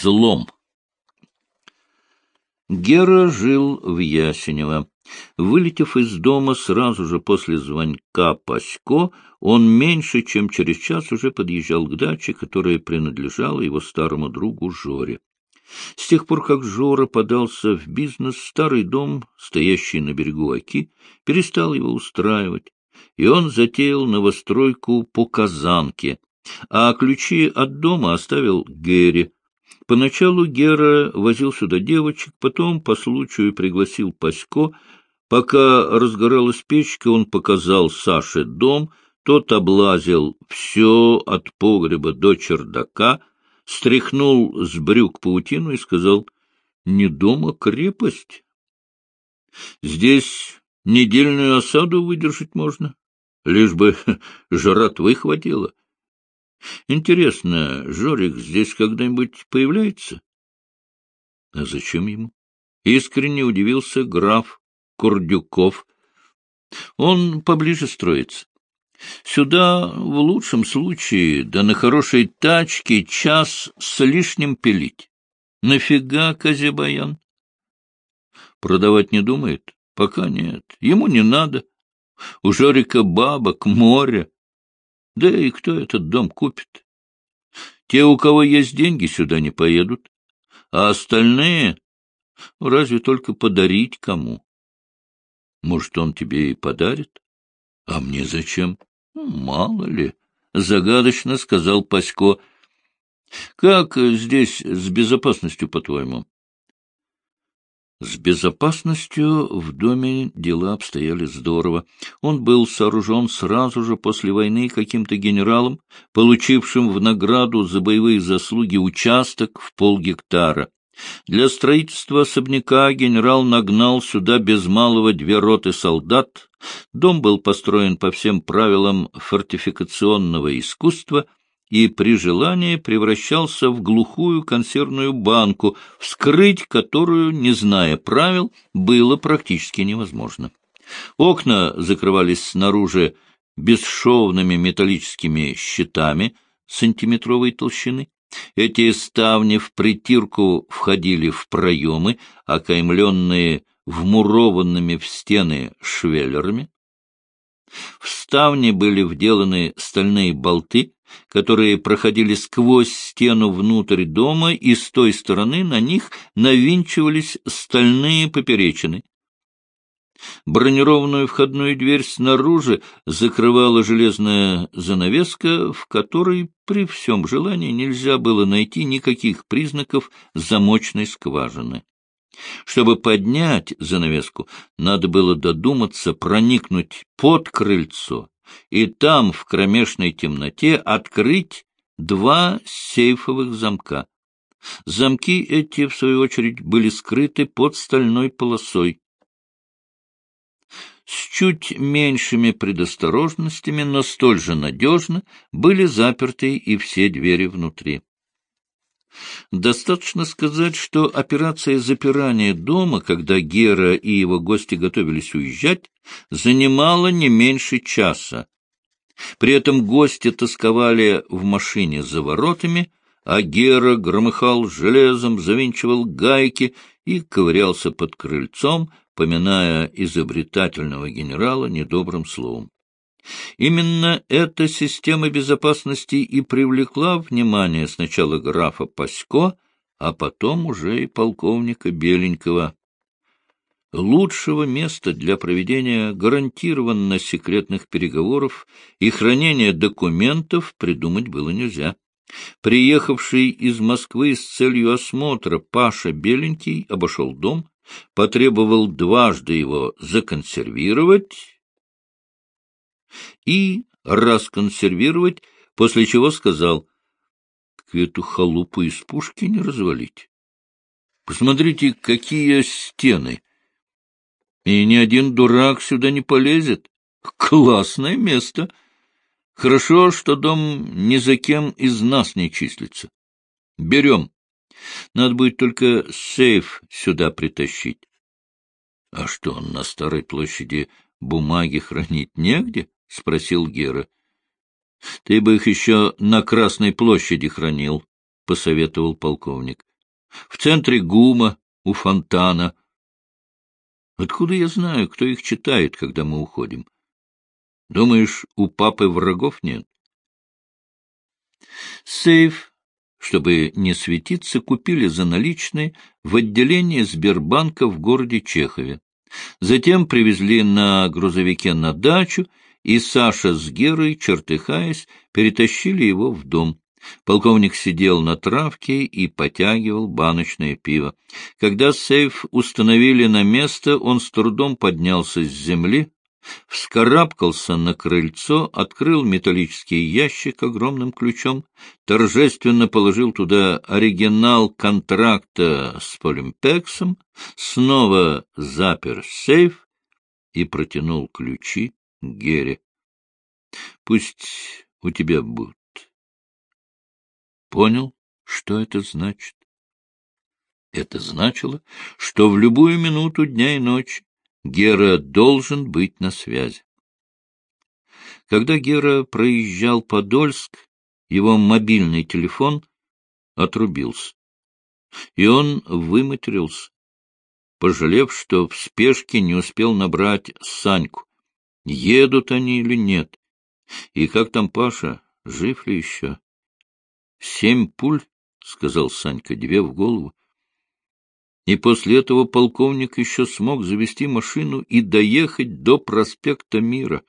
Взлом. Гера жил в Ясенево. Вылетев из дома сразу же после звонка Пасько, он меньше, чем через час уже подъезжал к даче, которая принадлежала его старому другу Жоре. С тех пор, как Жора подался в бизнес, старый дом, стоящий на берегу Оки, перестал его устраивать, и он затеял новостройку по Казанке, а ключи от дома оставил Гере. Поначалу Гера возил сюда девочек, потом по случаю пригласил Пасько. Пока разгоралась печка, он показал Саше дом, тот облазил все от погреба до чердака, стряхнул с брюк паутину и сказал, «Не дома крепость. Здесь недельную осаду выдержать можно, лишь бы жратвы хватило. Интересно, Жорик здесь когда-нибудь появляется? А зачем ему? Искренне удивился граф Курдюков. Он поближе строится. Сюда, в лучшем случае, да на хорошей тачке час с лишним пилить. Нафига, Казебаян? Продавать не думает? Пока нет. Ему не надо. У Жорика бабок море. Да и кто этот дом купит? Те, у кого есть деньги, сюда не поедут, а остальные разве только подарить кому. Может, он тебе и подарит? А мне зачем? Ну, мало ли, — загадочно сказал Пасько. Как здесь с безопасностью, по-твоему? С безопасностью в доме дела обстояли здорово. Он был сооружен сразу же после войны каким-то генералом, получившим в награду за боевые заслуги участок в полгектара. Для строительства особняка генерал нагнал сюда без малого две роты солдат. Дом был построен по всем правилам фортификационного искусства — и при желании превращался в глухую консервную банку, вскрыть которую, не зная правил, было практически невозможно. Окна закрывались снаружи бесшовными металлическими щитами сантиметровой толщины. Эти ставни в притирку входили в проемы, окаймленные вмурованными в стены швеллерами. В ставни были вделаны стальные болты, которые проходили сквозь стену внутрь дома, и с той стороны на них навинчивались стальные поперечины. Бронированную входную дверь снаружи закрывала железная занавеска, в которой при всем желании нельзя было найти никаких признаков замочной скважины. Чтобы поднять занавеску, надо было додуматься проникнуть под крыльцо и там, в кромешной темноте, открыть два сейфовых замка. Замки эти, в свою очередь, были скрыты под стальной полосой. С чуть меньшими предосторожностями, но столь же надежно, были заперты и все двери внутри. Достаточно сказать, что операция запирания дома, когда Гера и его гости готовились уезжать, занимала не меньше часа. При этом гости тосковали в машине за воротами, а Гера громыхал железом, завинчивал гайки и ковырялся под крыльцом, поминая изобретательного генерала недобрым словом. Именно эта система безопасности и привлекла внимание сначала графа Пасько, а потом уже и полковника Беленького. Лучшего места для проведения гарантированно секретных переговоров и хранения документов придумать было нельзя. Приехавший из Москвы с целью осмотра Паша Беленький обошел дом, потребовал дважды его законсервировать и расконсервировать, после чего сказал, — эту халупу из пушки не развалить. Посмотрите, какие стены! И ни один дурак сюда не полезет. Классное место! Хорошо, что дом ни за кем из нас не числится. Берем. Надо будет только сейф сюда притащить. А что, на Старой площади бумаги хранить негде? — спросил Гера. — Ты бы их еще на Красной площади хранил, — посоветовал полковник. в центре ГУМа, у фонтана. Откуда я знаю, кто их читает, когда мы уходим? Думаешь, у папы врагов нет? Сейф, чтобы не светиться, купили за наличные в отделении Сбербанка в городе Чехове. Затем привезли на грузовике на дачу, и Саша с Герой, чертыхаясь, перетащили его в дом. Полковник сидел на травке и потягивал баночное пиво. Когда сейф установили на место, он с трудом поднялся с земли, вскарабкался на крыльцо, открыл металлический ящик огромным ключом, торжественно положил туда оригинал контракта с Полимпексом, снова запер сейф и протянул ключи Гере. — Пусть у тебя будут. Понял, что это значит? Это значило, что в любую минуту дня и ночи Гера должен быть на связи. Когда Гера проезжал Подольск, его мобильный телефон отрубился, и он выматерился, пожалев, что в спешке не успел набрать Саньку, едут они или нет, и как там Паша, жив ли еще. Семь пуль, — сказал Санька, — две в голову. И после этого полковник еще смог завести машину и доехать до проспекта Мира.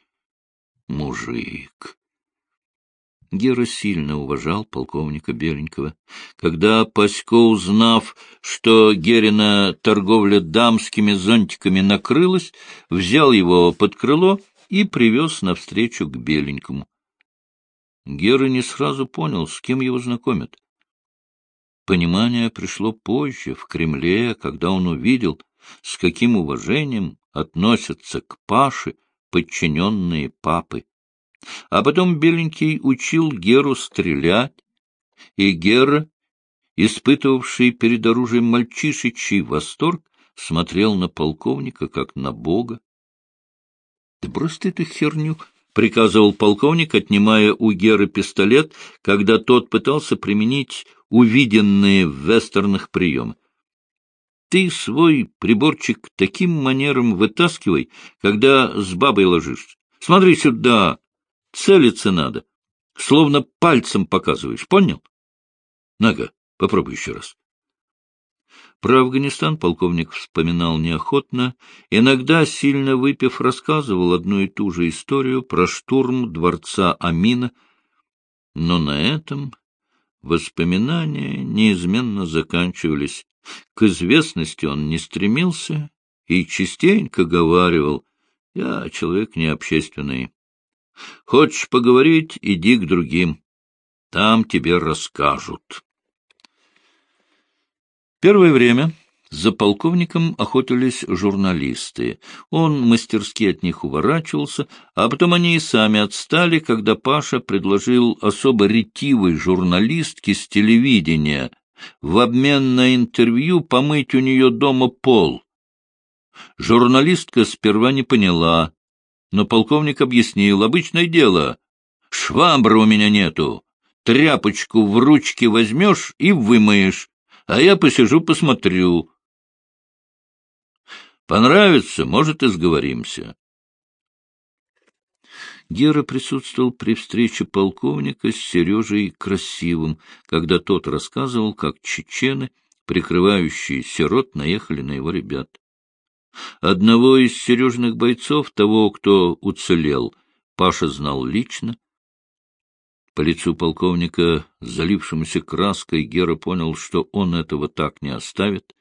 Мужик! Гера сильно уважал полковника Беленького. Когда Пасько, узнав, что Герина торговля дамскими зонтиками накрылась, взял его под крыло и привез навстречу к Беленькому. Гера не сразу понял, с кем его знакомят. Понимание пришло позже, в Кремле, когда он увидел, с каким уважением относятся к Паше подчиненные папы. А потом Беленький учил Геру стрелять, и Гера, испытывавший перед оружием мальчишечий восторг, смотрел на полковника, как на бога. — Да брось ты эту херню! — приказывал полковник, отнимая у Геры пистолет, когда тот пытался применить увиденные в вестернах приемы. Ты свой приборчик таким манером вытаскивай, когда с бабой ложишься. Смотри сюда, целиться надо. Словно пальцем показываешь, понял? Нага, попробуй еще раз. Про Афганистан полковник вспоминал неохотно, иногда, сильно выпив, рассказывал одну и ту же историю про штурм дворца Амина, но на этом воспоминания неизменно заканчивались. К известности он не стремился и частенько говаривал, «Я человек необщественный. Хочешь поговорить — иди к другим, там тебе расскажут». Первое время за полковником охотились журналисты. Он мастерски от них уворачивался, а потом они и сами отстали, когда Паша предложил особо ретивой журналистке с телевидения в обмен на интервью помыть у нее дома пол. Журналистка сперва не поняла, но полковник объяснил. Обычное дело. Швабры у меня нету. Тряпочку в ручки возьмешь и вымоешь а я посижу, посмотрю. Понравится, может, и сговоримся. Гера присутствовал при встрече полковника с Сережей Красивым, когда тот рассказывал, как чечены, прикрывающие сирот, наехали на его ребят. Одного из Сережных бойцов, того, кто уцелел, Паша знал лично, по лицу полковника, залившемуся краской, Гера понял, что он этого так не оставит.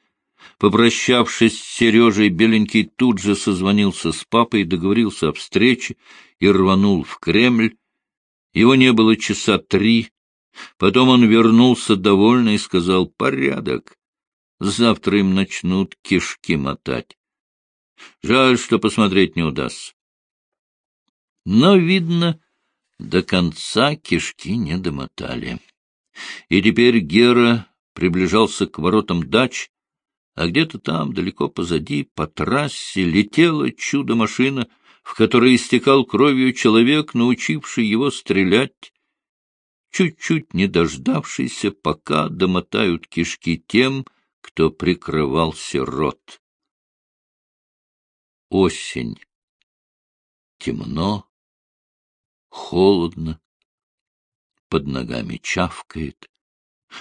Попрощавшись с Сережей, Беленький тут же созвонился с папой, договорился о встрече и рванул в Кремль. Его не было часа три. Потом он вернулся довольный и сказал «Порядок. Завтра им начнут кишки мотать. Жаль, что посмотреть не удастся». Но, видно, до конца кишки не домотали. И теперь Гера приближался к воротам дач, а где-то там, далеко позади, по трассе, летела чудо-машина, в которой истекал кровью человек, научивший его стрелять, чуть-чуть не дождавшийся, пока домотают кишки тем, кто прикрывал сирот. Осень. Темно, холодно, под ногами чавкает,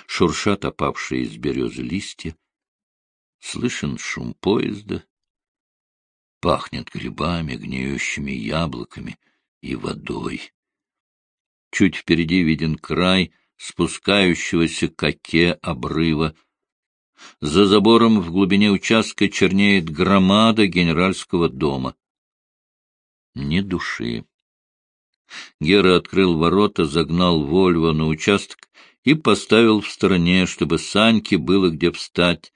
шуршат опавшие из березы листья, слышен шум поезда, пахнет грибами, гниющими яблоками и водой. Чуть впереди виден край спускающегося к оке обрыва. За забором в глубине участка чернеет громада генеральского дома. Ни души. Гера открыл ворота, загнал Вольво на участок и поставил в стороне, чтобы Саньке было где встать.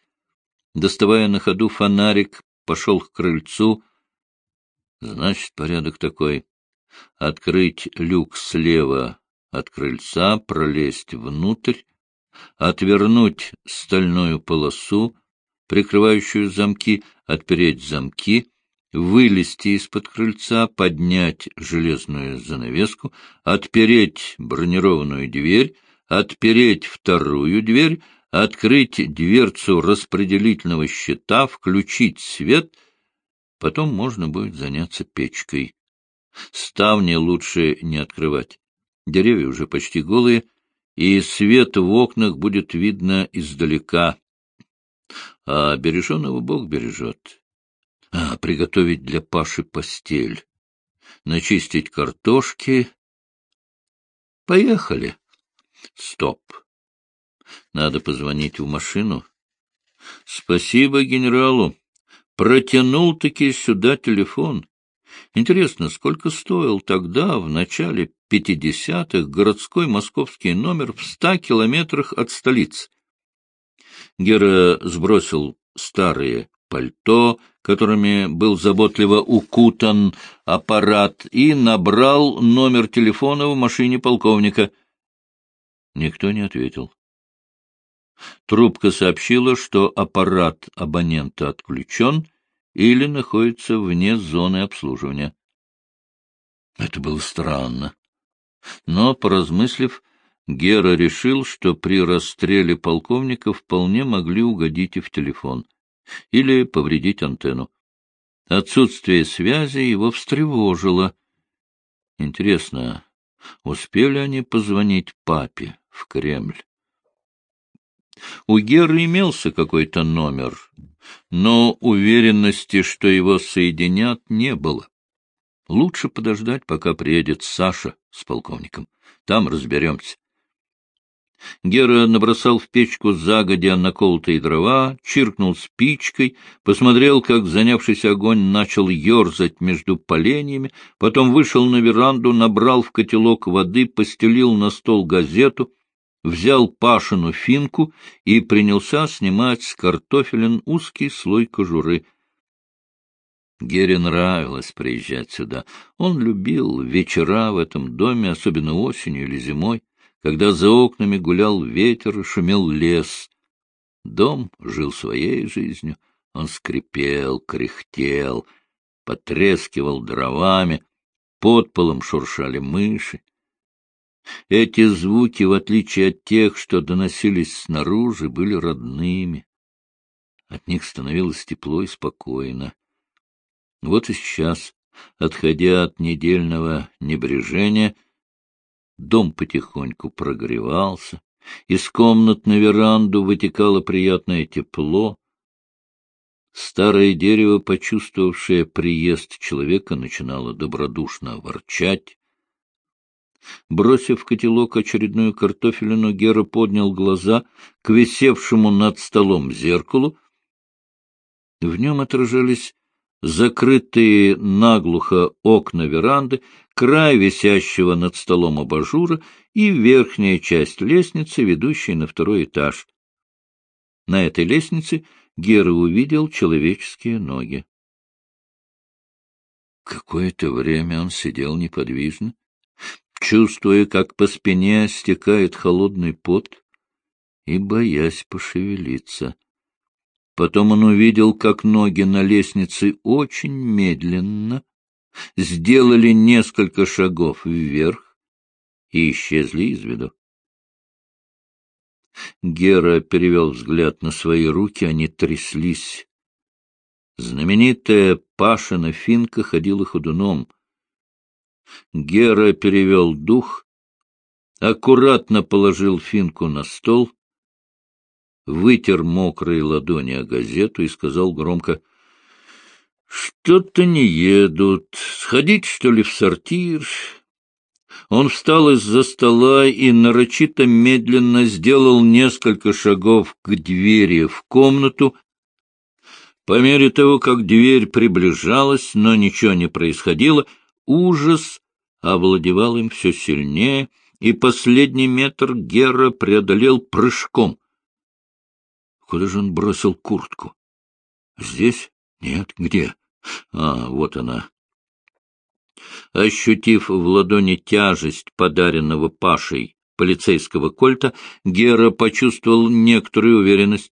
Доставая на ходу фонарик, пошел к крыльцу. Значит, порядок такой. Открыть люк слева от крыльца, пролезть внутрь, отвернуть стальную полосу, прикрывающую замки, отпереть замки, вылезти из-под крыльца, поднять железную занавеску, отпереть бронированную дверь, отпереть вторую дверь, открыть дверцу распределительного щита, включить свет, потом можно будет заняться печкой. Ставни лучше не открывать. Деревья уже почти голые, и свет в окнах будет видно издалека. А береженого Бог бережет. А, приготовить для Паши постель, начистить картошки. Поехали. Стоп. Надо позвонить в машину. Спасибо генералу. Протянул-таки сюда телефон. Интересно, сколько стоил тогда, в начале пятидесятых, городской московский номер в ста километрах от столицы? Гера сбросил старые пальто, которыми был заботливо укутан аппарат, и набрал номер телефона в машине полковника. Никто не ответил. Трубка сообщила, что аппарат абонента отключен или находится вне зоны обслуживания. Это было странно. Но, поразмыслив, Гера решил, что при расстреле полковника вполне могли угодить и в телефон или повредить антенну. Отсутствие связи его встревожило. Интересно, успели они позвонить папе в Кремль? У Геры имелся какой-то номер, но уверенности, что его соединят, не было. Лучше подождать, пока приедет Саша с полковником. Там разберемся. Гера набросал в печку загодя наколотые дрова, чиркнул спичкой, посмотрел, как занявшийся огонь начал ерзать между поленьями, потом вышел на веранду, набрал в котелок воды, постелил на стол газету, взял Пашину финку и принялся снимать с картофелин узкий слой кожуры. Гере нравилось приезжать сюда. Он любил вечера в этом доме, особенно осенью или зимой когда за окнами гулял ветер и шумел лес. Дом жил своей жизнью, он скрипел, кряхтел, потрескивал дровами, под полом шуршали мыши. Эти звуки, в отличие от тех, что доносились снаружи, были родными. От них становилось тепло и спокойно. Вот и сейчас, отходя от недельного небрежения, Дом потихоньку прогревался, из комнат на веранду вытекало приятное тепло. Старое дерево, почувствовавшее приезд человека, начинало добродушно ворчать. Бросив в котелок очередную картофелину, Гера поднял глаза к висевшему над столом зеркалу. В нем отражались закрытые наглухо окна веранды, край висящего над столом абажура и верхняя часть лестницы, ведущей на второй этаж. На этой лестнице Гера увидел человеческие ноги. Какое-то время он сидел неподвижно, чувствуя, как по спине стекает холодный пот, и боясь пошевелиться. Потом он увидел, как ноги на лестнице очень медленно сделали несколько шагов вверх и исчезли из виду. Гера перевел взгляд на свои руки, они тряслись. Знаменитая Пашина финка ходила ходуном. Гера перевел дух, аккуратно положил финку на стол, вытер мокрые ладони о газету и сказал громко, — Что-то не едут. Сходить, что ли, в сортир? Он встал из-за стола и нарочито медленно сделал несколько шагов к двери в комнату. По мере того, как дверь приближалась, но ничего не происходило, ужас овладевал им все сильнее, и последний метр Гера преодолел прыжком. Куда же он бросил куртку? Здесь? Нет, где? А, вот она. Ощутив в ладони тяжесть подаренного Пашей полицейского кольта, Гера почувствовал некоторую уверенность.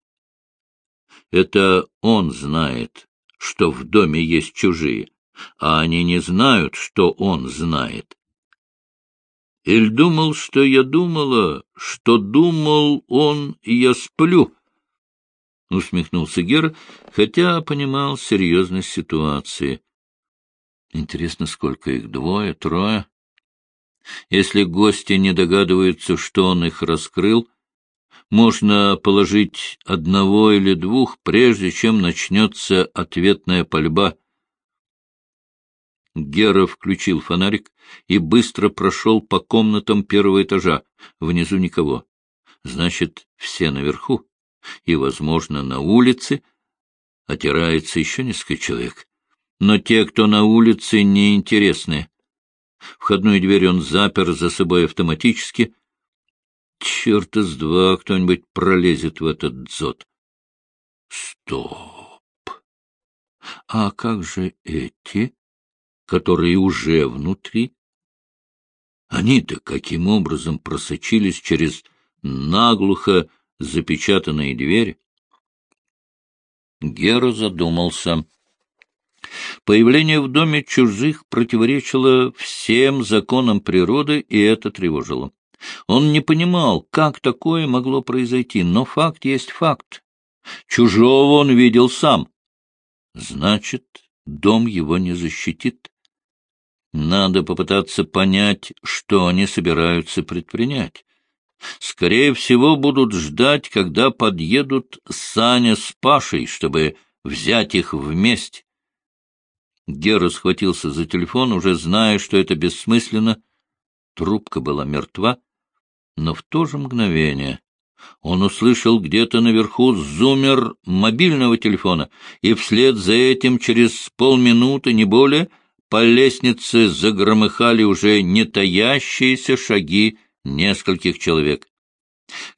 Это он знает, что в доме есть чужие, а они не знают, что он знает. Эль думал, что я думала, что думал он, и я сплю. — усмехнулся Гера, хотя понимал серьезность ситуации. Интересно, сколько их? Двое, трое? Если гости не догадываются, что он их раскрыл, можно положить одного или двух, прежде чем начнется ответная пальба. Гера включил фонарик и быстро прошел по комнатам первого этажа. Внизу никого. Значит, все наверху. И, возможно, на улице отирается еще несколько человек но те, кто на улице, неинтересны. Входную дверь он запер за собой автоматически. Черт из два кто-нибудь пролезет в этот дзот. Стоп! А как же эти, которые уже внутри? Они-то каким образом просочились через наглухо запечатанные двери? Гера задумался. Появление в доме чужих противоречило всем законам природы, и это тревожило. Он не понимал, как такое могло произойти, но факт есть факт. Чужого он видел сам. Значит, дом его не защитит. Надо попытаться понять, что они собираются предпринять. Скорее всего, будут ждать, когда подъедут Саня с Пашей, чтобы взять их вместе. Гера схватился за телефон, уже зная, что это бессмысленно. Трубка была мертва, но в то же мгновение он услышал где-то наверху зумер мобильного телефона, и вслед за этим через полминуты, не более, по лестнице загромыхали уже не таящиеся шаги нескольких человек.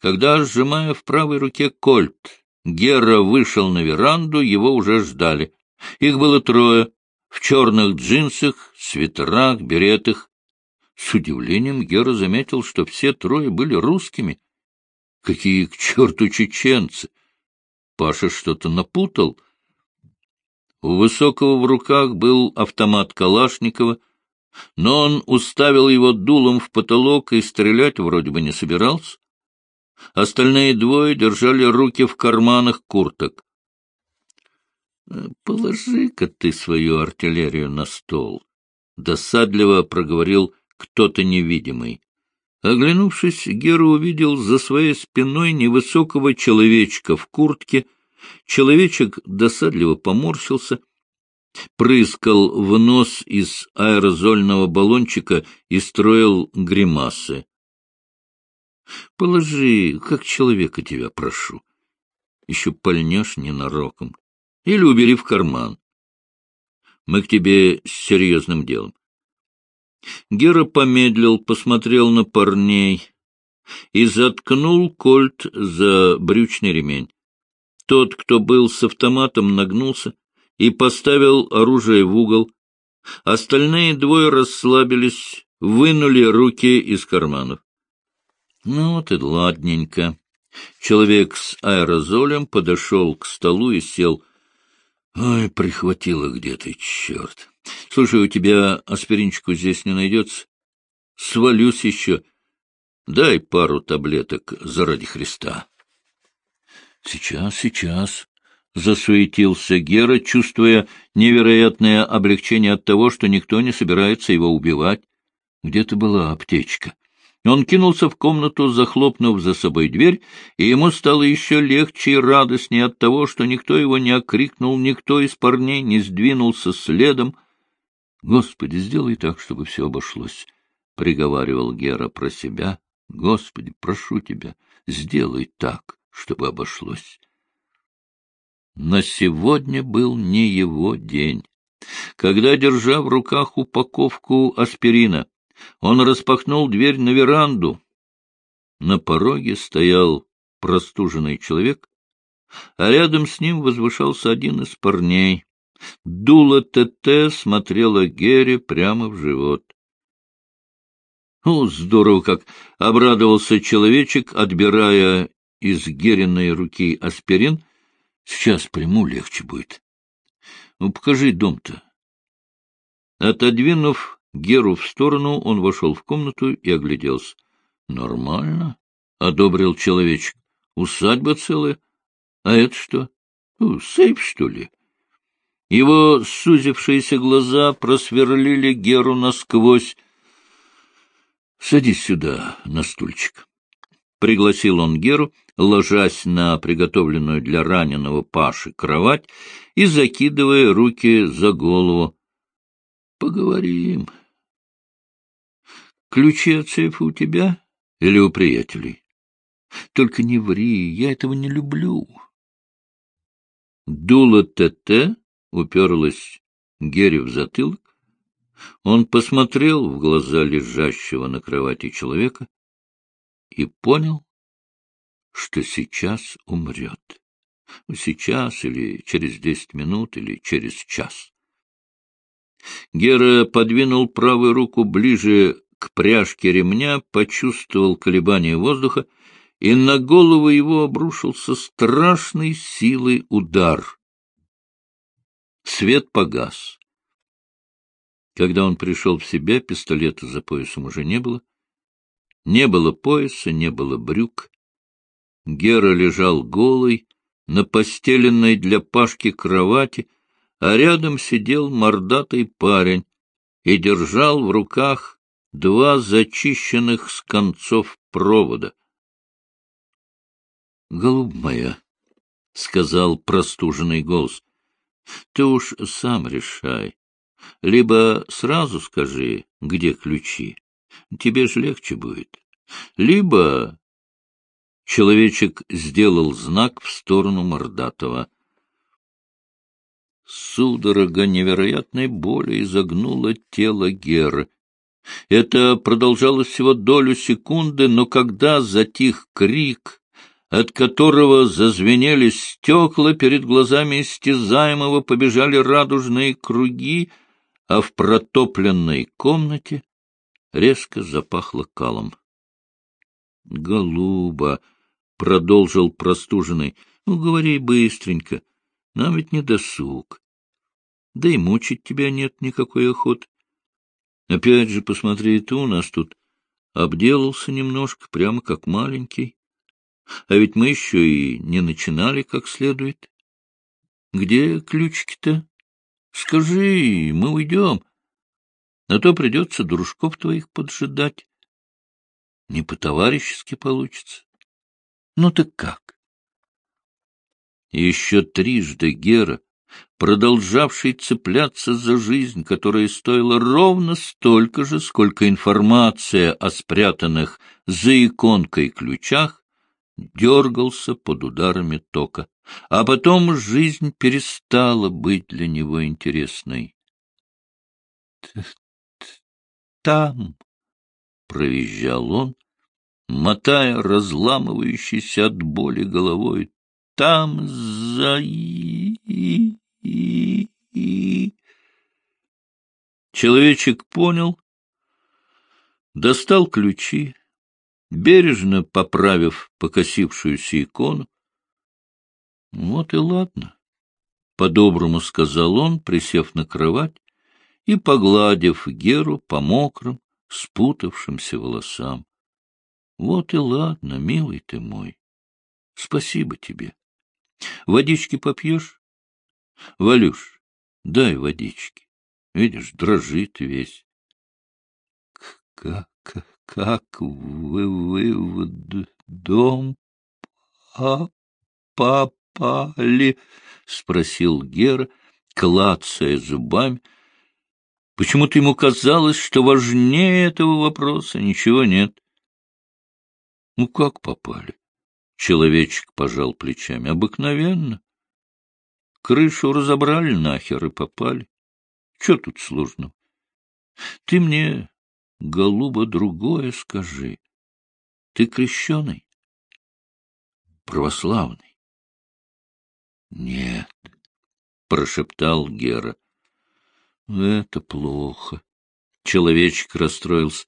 Когда, сжимая в правой руке кольт, Гера вышел на веранду, его уже ждали. Их было трое, в черных джинсах, свитерах, беретах. С удивлением Гера заметил, что все трое были русскими. Какие к черту чеченцы! Паша что-то напутал. У Высокого в руках был автомат Калашникова, но он уставил его дулом в потолок и стрелять вроде бы не собирался. Остальные двое держали руки в карманах курток. — Положи-ка ты свою артиллерию на стол, — досадливо проговорил кто-то невидимый. Оглянувшись, Гера увидел за своей спиной невысокого человечка в куртке. Человечек досадливо поморщился, прыскал в нос из аэрозольного баллончика и строил гримасы. — Положи, как человека тебя прошу. Еще пальнешь ненароком. Или убери в карман. Мы к тебе с серьезным делом. Гера помедлил, посмотрел на парней и заткнул кольт за брючный ремень. Тот, кто был с автоматом, нагнулся и поставил оружие в угол. Остальные двое расслабились, вынули руки из карманов. Ну вот и ладненько. Человек с аэрозолем подошел к столу и сел. Ой, прихватило где-то, черт. Слушай, у тебя аспиринчику здесь не найдется? Свалюсь еще. Дай пару таблеток заради Христа. — Сейчас, сейчас, — засуетился Гера, чувствуя невероятное облегчение от того, что никто не собирается его убивать. Где-то была аптечка. Он кинулся в комнату, захлопнув за собой дверь, и ему стало еще легче и радостнее от того, что никто его не окрикнул, никто из парней не сдвинулся следом. — Господи, сделай так, чтобы все обошлось, — приговаривал Гера про себя. — Господи, прошу тебя, сделай так, чтобы обошлось. Но сегодня был не его день. Когда, держа в руках упаковку аспирина, он распахнул дверь на веранду. На пороге стоял простуженный человек, а рядом с ним возвышался один из парней. Дуло ТТ смотрела Герри прямо в живот. О, здорово как! — обрадовался человечек, отбирая из Гериной руки аспирин. — Сейчас приму, легче будет. Ну, покажи дом-то. Отодвинув Геру в сторону, он вошел в комнату и огляделся. — Нормально, — одобрил человечек. — Усадьба целая. А это что? Ну, сейф, что ли? Его сузившиеся глаза просверлили Геру насквозь. — Садись сюда, на стульчик. Пригласил он Геру, ложась на приготовленную для раненого Паши кровать и закидывая руки за голову. — Поговорим. — Ключи от сейфа у тебя или у приятелей? Только не ври, я этого не люблю. Дуло ТТ уперлась Герри в затылок. Он посмотрел в глаза лежащего на кровати человека и понял, что сейчас умрет. Сейчас или через десять минут или через час. Гера подвинул правую руку ближе к пряжке ремня, почувствовал колебание воздуха, и на голову его обрушился страшной силой удар. Свет погас. Когда он пришел в себя, пистолета за поясом уже не было. Не было пояса, не было брюк. Гера лежал голый, на постеленной для Пашки кровати, а рядом сидел мордатый парень и держал в руках два зачищенных с концов провода. — Голубь моя, — сказал простуженный голос, — ты уж сам решай. Либо сразу скажи, где ключи, тебе же легче будет. Либо... Человечек сделал знак в сторону Мордатова. Судорога невероятной боли изогнула тело Геры. Это продолжалось всего долю секунды, но когда затих крик, от которого зазвенели стекла, перед глазами истязаемого побежали радужные круги, а в протопленной комнате резко запахло калом. — Голуба! — продолжил простуженный. — Ну, говори быстренько. Нам ведь не досуг. Да и мучить тебя нет никакой охоты. Опять же, посмотри, ты у нас тут обделался немножко, прямо как маленький. А ведь мы еще и не начинали как следует. Где ключики-то? Скажи, мы уйдем. А то придется дружков твоих поджидать. Не по-товарищески получится. Ну так как? Еще трижды Гера продолжавший цепляться за жизнь, которая стоила ровно столько же, сколько информация о спрятанных за иконкой ключах, дергался под ударами тока. А потом жизнь перестала быть для него интересной. «Там», — провизжал он, мотая разламывающийся от боли головой, — «там за. Человечек понял, достал ключи, бережно поправив покосившуюся икону. — Вот и ладно, — по-доброму сказал он, присев на кровать и погладив Геру по мокрым, спутавшимся волосам. Вот и ладно, милый ты мой. Спасибо тебе. Водички попьешь? Валюш, дай водички. Видишь, дрожит весь. Как, как вы, вы в дом а попали? — спросил Гера, клацая зубами. Почему-то ему казалось, что важнее этого вопроса ничего нет. — Ну, как попали? Человечек пожал плечами. — Обыкновенно. Крышу разобрали нахер и попали. Что тут сложного? Ты мне, голуба, другое скажи. Ты крещеный? Православный? Нет, прошептал Гера. Это плохо. Человечек расстроился.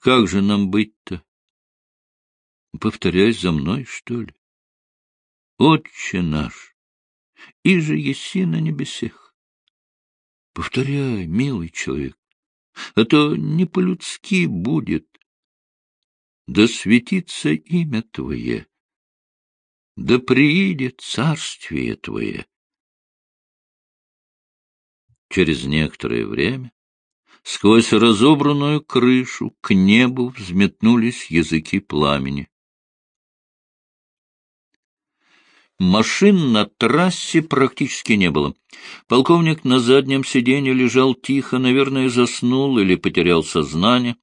Как же нам быть-то? Повторяй за мной, что ли? Отче наш, и же еси на небесех. Повторяй, милый человек, а то не по-людски будет. Да светится имя Твое, да приидет царствие Твое. Через некоторое время сквозь разобранную крышу к небу взметнулись языки пламени. Машин на трассе практически не было. Полковник на заднем сиденье лежал тихо, наверное, заснул или потерял сознание.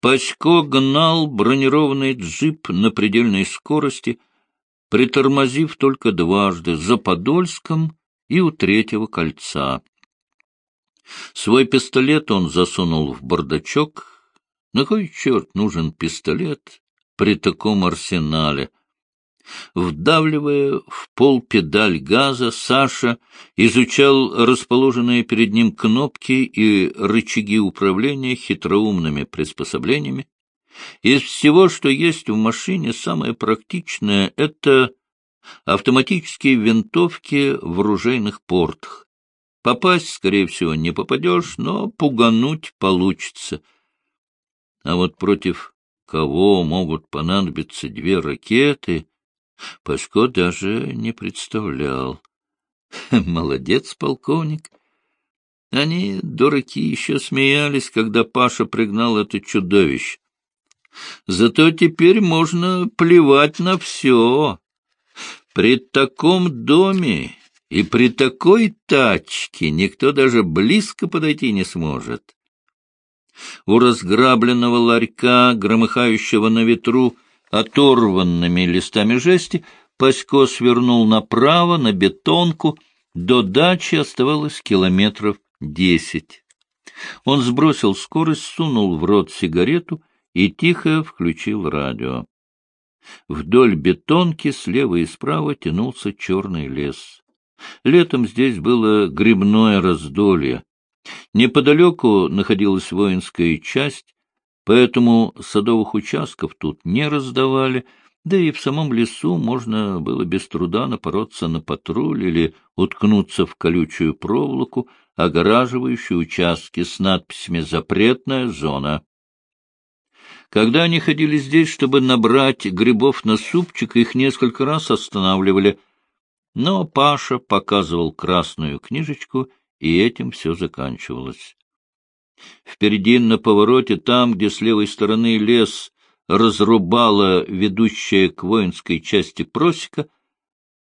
Пасько гнал бронированный джип на предельной скорости, притормозив только дважды, за Подольском и у третьего кольца. Свой пистолет он засунул в бардачок. На кой черт нужен пистолет при таком арсенале? Вдавливая в пол педаль газа, Саша изучал расположенные перед ним кнопки и рычаги управления хитроумными приспособлениями. Из всего, что есть в машине, самое практичное — это автоматические винтовки в оружейных портах. Попасть, скорее всего, не попадешь, но пугануть получится. А вот против кого могут понадобиться две ракеты, Пашко даже не представлял. Молодец, полковник. Они, дураки, еще смеялись, когда Паша пригнал это чудовище. Зато теперь можно плевать на все. При таком доме и при такой тачке никто даже близко подойти не сможет. У разграбленного ларька, громыхающего на ветру, оторванными листами жести, Пасько свернул направо на бетонку, до дачи оставалось километров десять. Он сбросил скорость, сунул в рот сигарету и тихо включил радио. Вдоль бетонки слева и справа тянулся черный лес. Летом здесь было грибное раздолье. Неподалеку находилась воинская часть, поэтому садовых участков тут не раздавали, да и в самом лесу можно было без труда напороться на патруль или уткнуться в колючую проволоку, огораживающую участки с надписями «Запретная зона». Когда они ходили здесь, чтобы набрать грибов на супчик, их несколько раз останавливали. Но Паша показывал красную книжечку, и этим все заканчивалось. Впереди на повороте, там, где с левой стороны лес разрубала ведущая к воинской части просека,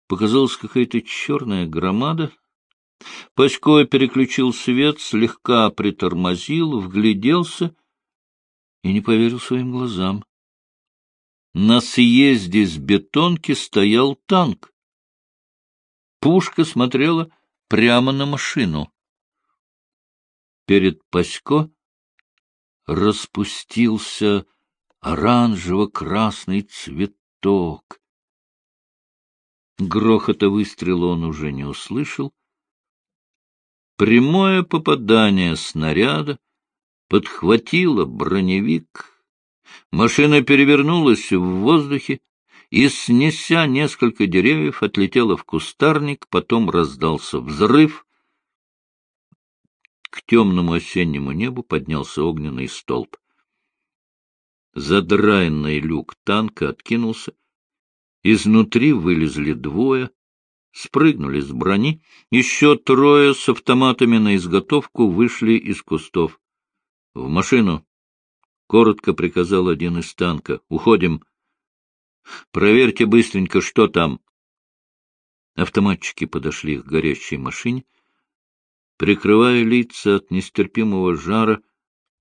показалась какая-то черная громада. Пасько переключил свет, слегка притормозил, вгляделся и не поверил своим глазам. На съезде с бетонки стоял танк. Пушка смотрела прямо на машину перед Пасько распустился оранжево-красный цветок. Грохота выстрела он уже не услышал. Прямое попадание снаряда подхватило броневик. Машина перевернулась в воздухе и, снеся несколько деревьев, отлетела в кустарник, потом раздался взрыв, к темному осеннему небу поднялся огненный столб. Задраенный люк танка откинулся. Изнутри вылезли двое, спрыгнули с брони. Еще трое с автоматами на изготовку вышли из кустов. — В машину! — коротко приказал один из танка. — Уходим. — Проверьте быстренько, что там. Автоматчики подошли к горящей машине. Прикрывая лица от нестерпимого жара,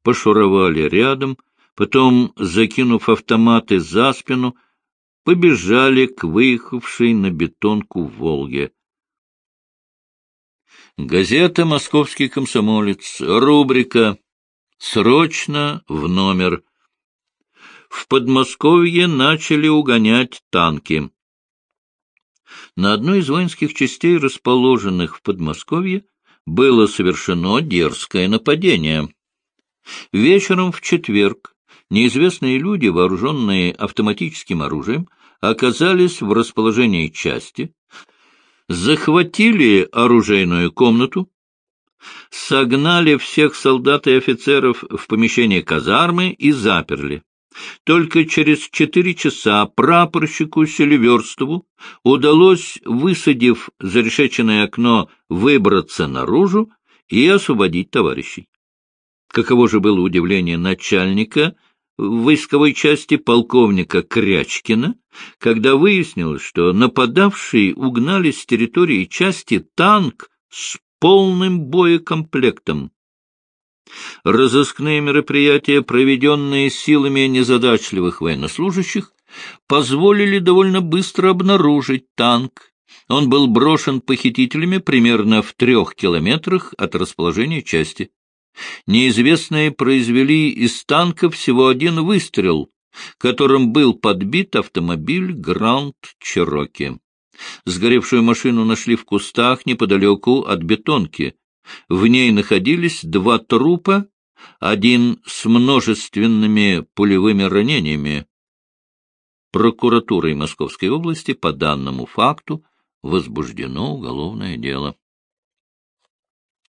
пошуровали рядом, потом, закинув автоматы за спину, побежали к выехавшей на бетонку «Волге». Газета «Московский комсомолец», рубрика «Срочно в номер». В Подмосковье начали угонять танки. На одной из воинских частей, расположенных в Подмосковье, было совершено дерзкое нападение. Вечером в четверг неизвестные люди, вооруженные автоматическим оружием, оказались в расположении части, захватили оружейную комнату, согнали всех солдат и офицеров в помещение казармы и заперли. Только через четыре часа прапорщику Селиверстову удалось, высадив зарешеченное окно, выбраться наружу и освободить товарищей. Каково же было удивление начальника войсковой части полковника Крячкина, когда выяснилось, что нападавшие угнали с территории части танк с полным боекомплектом. Разыскные мероприятия, проведенные силами незадачливых военнослужащих, позволили довольно быстро обнаружить танк. Он был брошен похитителями примерно в трех километрах от расположения части. Неизвестные произвели из танка всего один выстрел, которым был подбит автомобиль «Гранд Чероки». Сгоревшую машину нашли в кустах неподалеку от бетонки. В ней находились два трупа, один с множественными пулевыми ранениями. Прокуратурой Московской области по данному факту возбуждено уголовное дело.